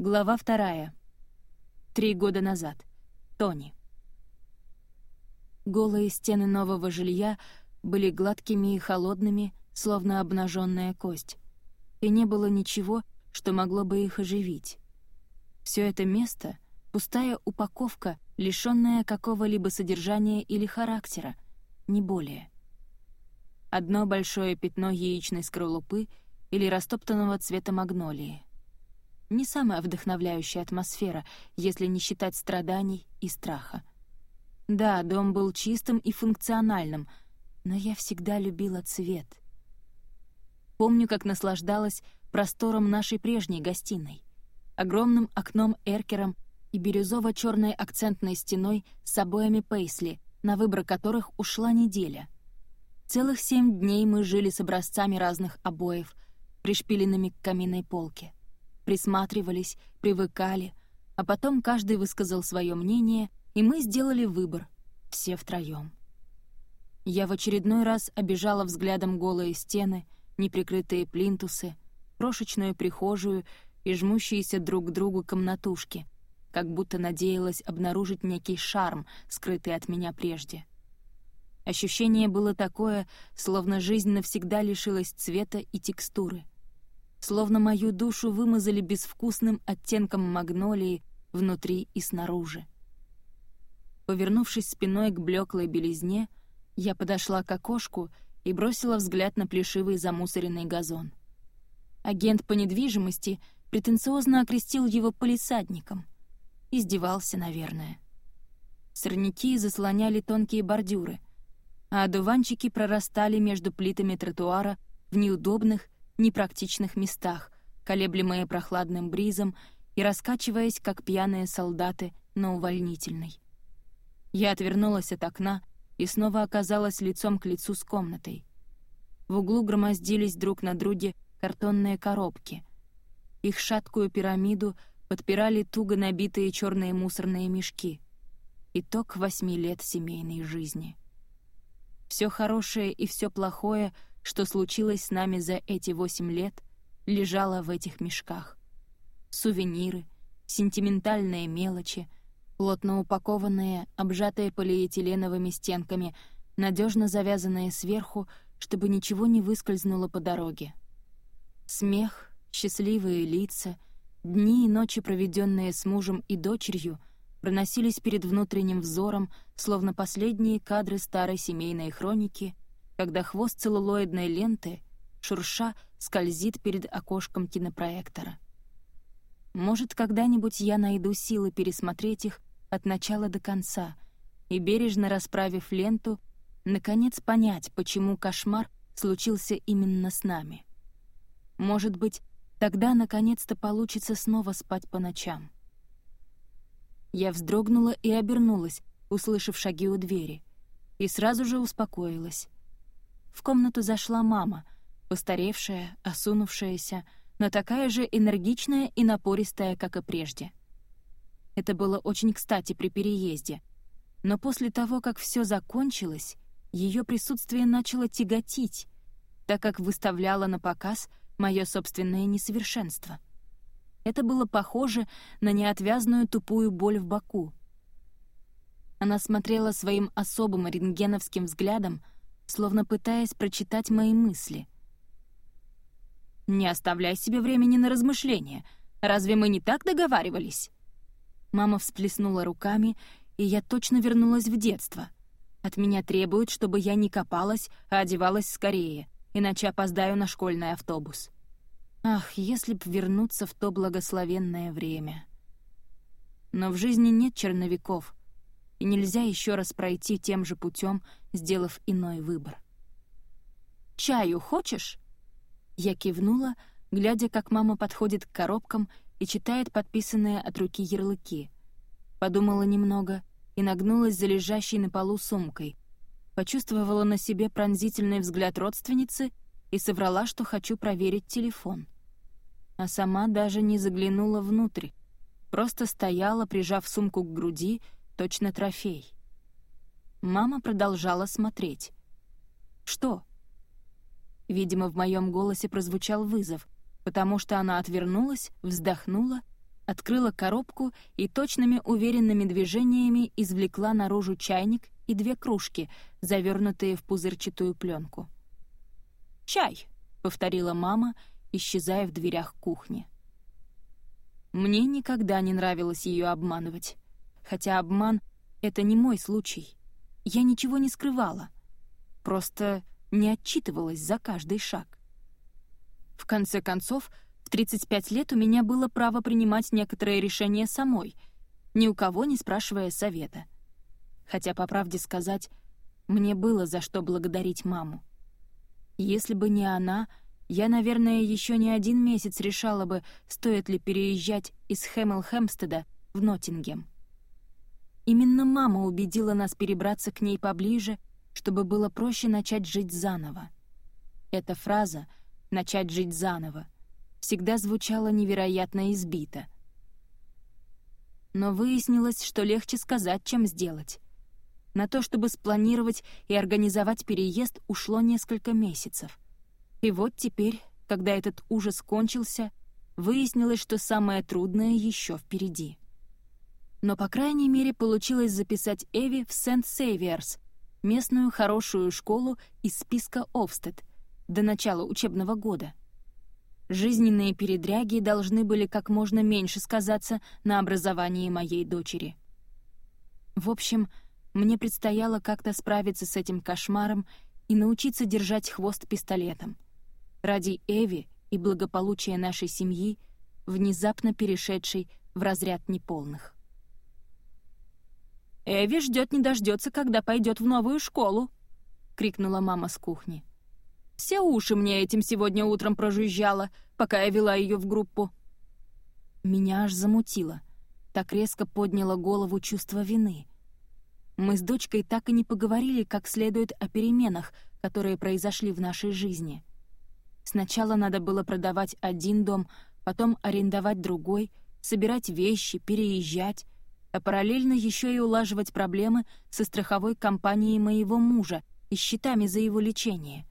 Глава вторая. Три года назад. Тони. Голые стены нового жилья были гладкими и холодными, словно обнаженная кость. И не было ничего, что могло бы их оживить. Все это место — пустая упаковка, лишенная какого-либо содержания или характера, не более. Одно большое пятно яичной скорлупы или растоптанного цвета магнолии — не самая вдохновляющая атмосфера, если не считать страданий и страха. Да, дом был чистым и функциональным, но я всегда любила цвет. Помню, как наслаждалась простором нашей прежней гостиной, огромным окном-эркером и бирюзово-черной акцентной стеной с обоями Пейсли, на выбор которых ушла неделя. Целых семь дней мы жили с образцами разных обоев, пришпиленными к каминной полке присматривались, привыкали, а потом каждый высказал свое мнение, и мы сделали выбор, все втроем. Я в очередной раз обижала взглядом голые стены, неприкрытые плинтусы, крошечную прихожую и жмущиеся друг к другу комнатушки, как будто надеялась обнаружить некий шарм, скрытый от меня прежде. Ощущение было такое, словно жизнь навсегда лишилась цвета и текстуры — словно мою душу вымазали безвкусным оттенком магнолии внутри и снаружи. Повернувшись спиной к блеклой белизне, я подошла к окошку и бросила взгляд на плешивый замусоренный газон. Агент по недвижимости претенциозно окрестил его полисадником. Издевался, наверное. Сорняки заслоняли тонкие бордюры, а одуванчики прорастали между плитами тротуара в неудобных, непрактичных местах, колеблемые прохладным бризом и раскачиваясь, как пьяные солдаты на увольнительной. Я отвернулась от окна и снова оказалась лицом к лицу с комнатой. В углу громоздились друг на друге картонные коробки. Их шаткую пирамиду подпирали туго набитые черные мусорные мешки. Итог восьми лет семейной жизни. Все хорошее и все плохое — что случилось с нами за эти восемь лет, лежало в этих мешках. Сувениры, сентиментальные мелочи, плотно упакованные, обжатые полиэтиленовыми стенками, надежно завязанные сверху, чтобы ничего не выскользнуло по дороге. Смех, счастливые лица, дни и ночи, проведенные с мужем и дочерью, проносились перед внутренним взором, словно последние кадры старой семейной хроники — когда хвост целлулоидной ленты, шурша, скользит перед окошком кинопроектора. Может, когда-нибудь я найду силы пересмотреть их от начала до конца и, бережно расправив ленту, наконец понять, почему кошмар случился именно с нами. Может быть, тогда наконец-то получится снова спать по ночам. Я вздрогнула и обернулась, услышав шаги у двери, и сразу же успокоилась. В комнату зашла мама, постаревшая, осунувшаяся, но такая же энергичная и напористая, как и прежде. Это было очень кстати при переезде. Но после того, как все закончилось, ее присутствие начало тяготить, так как выставляло на показ мое собственное несовершенство. Это было похоже на неотвязную тупую боль в боку. Она смотрела своим особым рентгеновским взглядом — словно пытаясь прочитать мои мысли. «Не оставляй себе времени на размышления. Разве мы не так договаривались?» Мама всплеснула руками, и я точно вернулась в детство. От меня требуют, чтобы я не копалась, а одевалась скорее, иначе опоздаю на школьный автобус. Ах, если б вернуться в то благословенное время. Но в жизни нет черновиков, и нельзя еще раз пройти тем же путем, сделав иной выбор. «Чаю хочешь?» Я кивнула, глядя, как мама подходит к коробкам и читает подписанные от руки ярлыки. Подумала немного и нагнулась за лежащей на полу сумкой. Почувствовала на себе пронзительный взгляд родственницы и соврала, что хочу проверить телефон. А сама даже не заглянула внутрь, просто стояла, прижав сумку к груди, точно трофей. Мама продолжала смотреть. «Что?» Видимо, в моем голосе прозвучал вызов, потому что она отвернулась, вздохнула открыла коробку и точными уверенными движениями извлекла наружу чайник и две кружки, завернутые в пузырчатую пленку. «Чай!» — повторила мама, исчезая в дверях кухни. Мне никогда не нравилось ее обманывать. Хотя обман — это не мой случай. Я ничего не скрывала. Просто не отчитывалась за каждый шаг. В конце концов, в 35 лет у меня было право принимать некоторые решения самой, ни у кого не спрашивая совета. Хотя, по правде сказать, мне было за что благодарить маму. Если бы не она, я, наверное, еще не один месяц решала бы, стоит ли переезжать из Хэмл-Хэмстеда в Ноттингем. Именно мама убедила нас перебраться к ней поближе, чтобы было проще начать жить заново. Эта фраза «начать жить заново» всегда звучала невероятно избито. Но выяснилось, что легче сказать, чем сделать. На то, чтобы спланировать и организовать переезд, ушло несколько месяцев. И вот теперь, когда этот ужас кончился, выяснилось, что самое трудное еще впереди. Но, по крайней мере, получилось записать Эви в Сент-Сейвиерс, местную хорошую школу из списка Овстед, до начала учебного года. Жизненные передряги должны были как можно меньше сказаться на образовании моей дочери. В общем, мне предстояло как-то справиться с этим кошмаром и научиться держать хвост пистолетом. Ради Эви и благополучия нашей семьи, внезапно перешедшей в разряд неполных. «Эви ждет не дождется, когда пойдет в новую школу!» — крикнула мама с кухни. «Все уши мне этим сегодня утром прожужжало, пока я вела ее в группу». Меня аж замутило. Так резко подняло голову чувство вины. Мы с дочкой так и не поговорили как следует о переменах, которые произошли в нашей жизни. Сначала надо было продавать один дом, потом арендовать другой, собирать вещи, переезжать, а параллельно еще и улаживать проблемы со страховой компанией моего мужа и счетами за его лечение.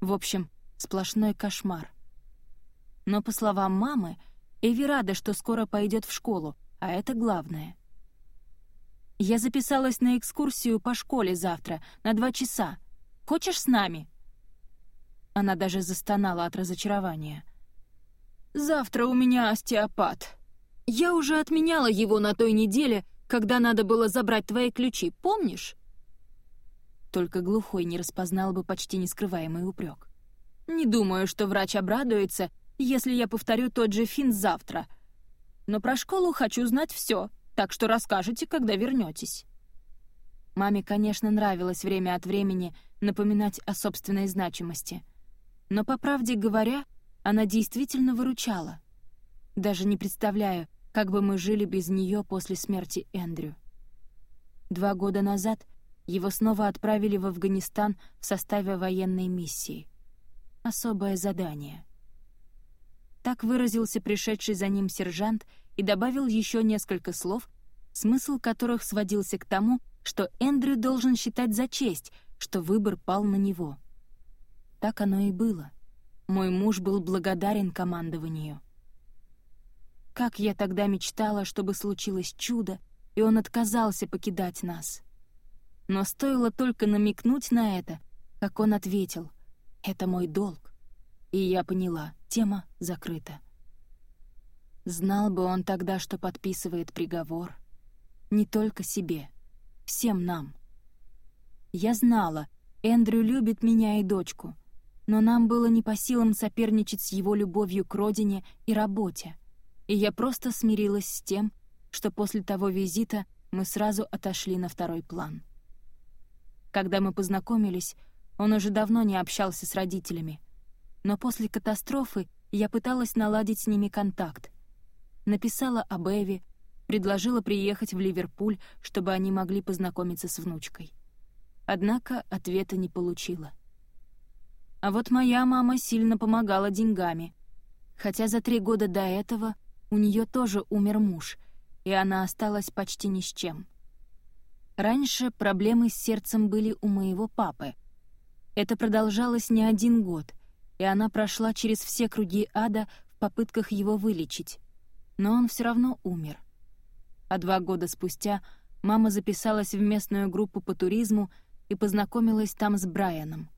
В общем, сплошной кошмар. Но, по словам мамы, Эви рада, что скоро пойдет в школу, а это главное. «Я записалась на экскурсию по школе завтра, на два часа. Хочешь с нами?» Она даже застонала от разочарования. «Завтра у меня остеопат», я уже отменяла его на той неделе, когда надо было забрать твои ключи, помнишь?» Только глухой не распознал бы почти нескрываемый упрек. «Не думаю, что врач обрадуется, если я повторю тот же финт завтра. Но про школу хочу знать все, так что расскажете, когда вернетесь». Маме, конечно, нравилось время от времени напоминать о собственной значимости. Но, по правде говоря, она действительно выручала. Даже не представляю, как бы мы жили без нее после смерти Эндрю. Два года назад его снова отправили в Афганистан в составе военной миссии. Особое задание. Так выразился пришедший за ним сержант и добавил еще несколько слов, смысл которых сводился к тому, что Эндрю должен считать за честь, что выбор пал на него. Так оно и было. Мой муж был благодарен командованию. Как я тогда мечтала, чтобы случилось чудо, и он отказался покидать нас. Но стоило только намекнуть на это, как он ответил «Это мой долг». И я поняла, тема закрыта. Знал бы он тогда, что подписывает приговор. Не только себе, всем нам. Я знала, Эндрю любит меня и дочку, но нам было не по силам соперничать с его любовью к родине и работе и я просто смирилась с тем, что после того визита мы сразу отошли на второй план. Когда мы познакомились, он уже давно не общался с родителями, но после катастрофы я пыталась наладить с ними контакт. Написала об Эви, предложила приехать в Ливерпуль, чтобы они могли познакомиться с внучкой. Однако ответа не получила. А вот моя мама сильно помогала деньгами, хотя за три года до этого — у нее тоже умер муж, и она осталась почти ни с чем. Раньше проблемы с сердцем были у моего папы. Это продолжалось не один год, и она прошла через все круги ада в попытках его вылечить. но он все равно умер. А два года спустя мама записалась в местную группу по туризму и познакомилась там с Брайаном.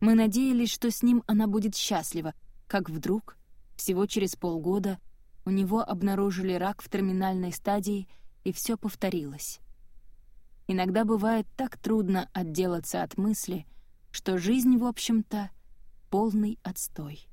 Мы надеялись, что с ним она будет счастлива, как вдруг, всего через полгода, у него обнаружили рак в терминальной стадии, и все повторилось. Иногда бывает так трудно отделаться от мысли, что жизнь, в общем-то, полный отстой.